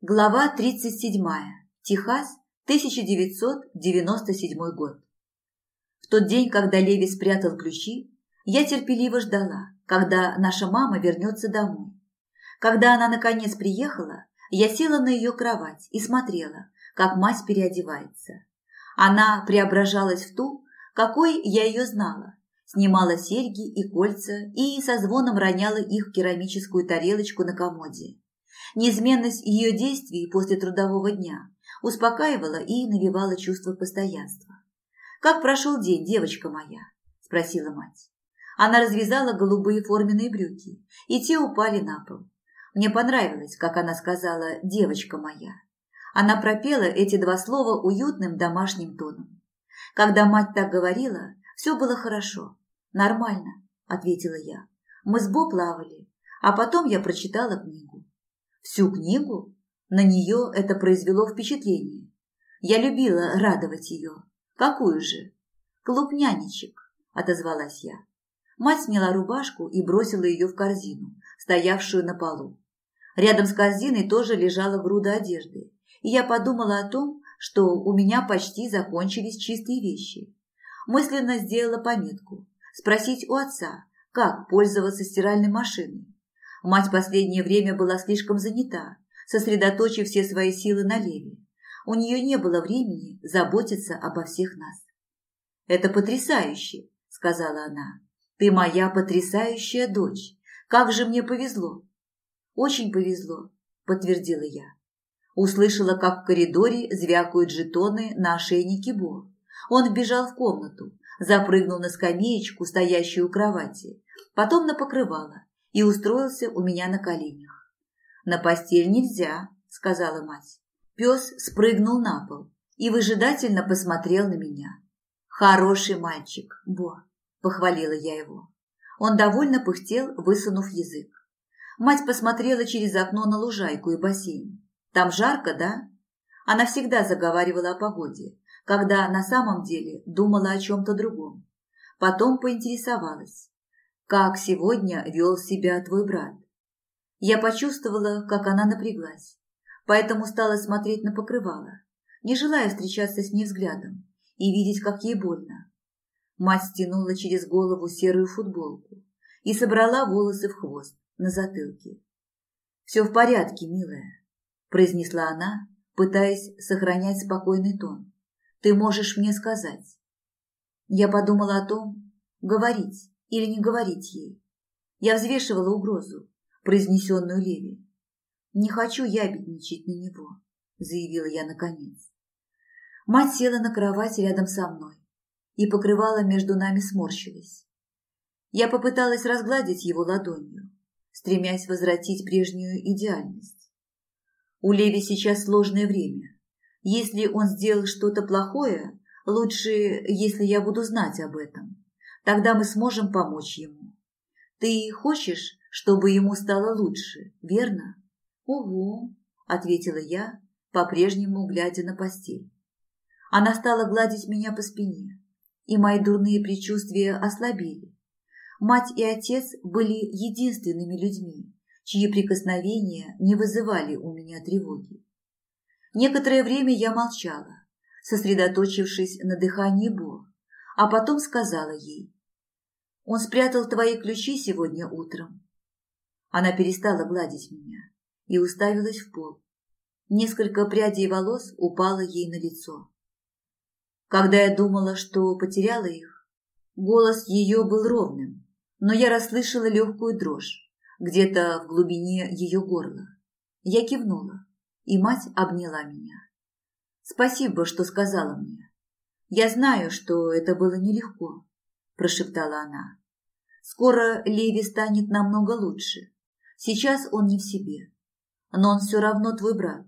Глава 37. Техас, 1997 год. В тот день, когда Леви спрятал ключи, я терпеливо ждала, когда наша мама вернется домой. Когда она наконец приехала, я села на ее кровать и смотрела, как мать переодевается. Она преображалась в ту, какой я ее знала, снимала серьги и кольца и со звоном роняла их в керамическую тарелочку на комоде. Неизменность ее действий после трудового дня успокаивала и навевала чувство постоянства. «Как прошел день, девочка моя?» – спросила мать. Она развязала голубые форменные брюки, и те упали на пол. Мне понравилось, как она сказала «девочка моя». Она пропела эти два слова уютным домашним тоном. Когда мать так говорила, все было хорошо. «Нормально», – ответила я. «Мы с Бо плавали, а потом я прочитала книгу. Всю книгу? На нее это произвело впечатление. Я любила радовать ее. Какую же? Клуб нянечек, отозвалась я. Мать сняла рубашку и бросила ее в корзину, стоявшую на полу. Рядом с корзиной тоже лежала груда одежды, и я подумала о том, что у меня почти закончились чистые вещи. Мысленно сделала пометку – спросить у отца, как пользоваться стиральной машиной. Мать последнее время была слишком занята, сосредоточив все свои силы на Леве. У нее не было времени заботиться обо всех нас. «Это потрясающе», – сказала она. «Ты моя потрясающая дочь. Как же мне повезло!» «Очень повезло», – подтвердила я. Услышала, как в коридоре звякают жетоны на ошейнике Бо. Он вбежал в комнату, запрыгнул на скамеечку, стоящую у кровати, потом на покрывало и устроился у меня на коленях. «На постель нельзя», – сказала мать. Пес спрыгнул на пол и выжидательно посмотрел на меня. «Хороший мальчик, Бо», – похвалила я его. Он довольно пыхтел, высунув язык. Мать посмотрела через окно на лужайку и бассейн. «Там жарко, да?» Она всегда заговаривала о погоде, когда на самом деле думала о чем-то другом. Потом поинтересовалась как сегодня вел себя твой брат. Я почувствовала, как она напряглась, поэтому стала смотреть на покрывало, не желая встречаться с ней взглядом и видеть, как ей больно. Мать стянула через голову серую футболку и собрала волосы в хвост на затылке. «Все в порядке, милая», – произнесла она, пытаясь сохранять спокойный тон. «Ты можешь мне сказать». Я подумала о том, говорить, или не говорить ей. Я взвешивала угрозу, произнесенную Леви. «Не хочу ябедничать на него», – заявила я наконец. Мать села на кровать рядом со мной, и покрывало между нами сморщилось. Я попыталась разгладить его ладонью, стремясь возвратить прежнюю идеальность. У Леви сейчас сложное время. Если он сделал что-то плохое, лучше, если я буду знать об этом. Тогда мы сможем помочь ему. Ты хочешь, чтобы ему стало лучше, верно? Угу, ответила я, по-прежнему глядя на постель. Она стала гладить меня по спине, и мои дурные предчувствия ослабели. Мать и отец были единственными людьми, чьи прикосновения не вызывали у меня тревоги. Некоторое время я молчала, сосредоточившись на дыхании Бог, а потом сказала ей, он спрятал твои ключи сегодня утром. Она перестала гладить меня и уставилась в пол. Несколько прядей волос упало ей на лицо. Когда я думала, что потеряла их, голос ее был ровным, но я расслышала легкую дрожь где-то в глубине ее горла. Я кивнула, и мать обняла меня. Спасибо, что сказала мне. Я знаю, что это было нелегко, прошептала она. Скоро Леви станет намного лучше. Сейчас он не в себе. Но он все равно твой брат.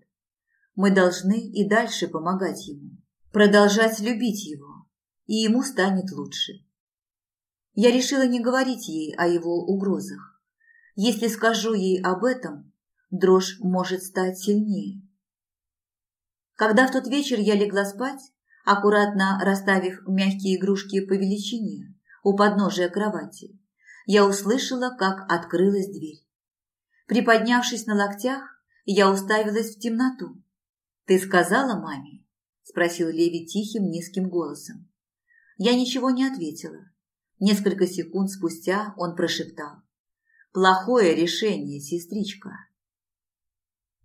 Мы должны и дальше помогать ему. Продолжать любить его. И ему станет лучше. Я решила не говорить ей о его угрозах. Если скажу ей об этом, дрожь может стать сильнее. Когда в тот вечер я легла спать, аккуратно расставив мягкие игрушки по величине у подножия кровати, я услышала, как открылась дверь. Приподнявшись на локтях, Я уставилась в темноту. «Ты сказала маме?» – спросил Леви тихим низким голосом. Я ничего не ответила. Несколько секунд спустя он прошептал. «Плохое решение, сестричка.